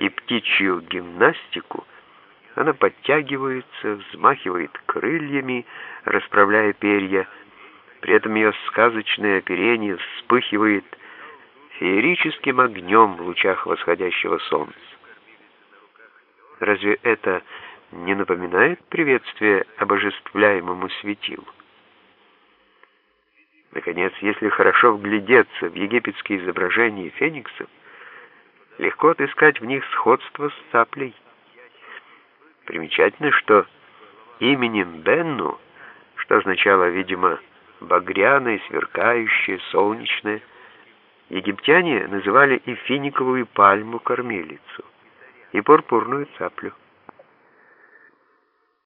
и птичью гимнастику, она подтягивается, взмахивает крыльями, расправляя перья, при этом ее сказочное оперение вспыхивает феерическим огнем в лучах восходящего солнца. Разве это не напоминает приветствие обожествляемому светилу? Наконец, если хорошо вглядеться в египетские изображения фениксов, легко отыскать в них сходство с цаплей. Примечательно, что именем Бенну, что означало, видимо, багряное, сверкающее, солнечное, египтяне называли и финиковую пальму-кормилицу, и пурпурную цаплю.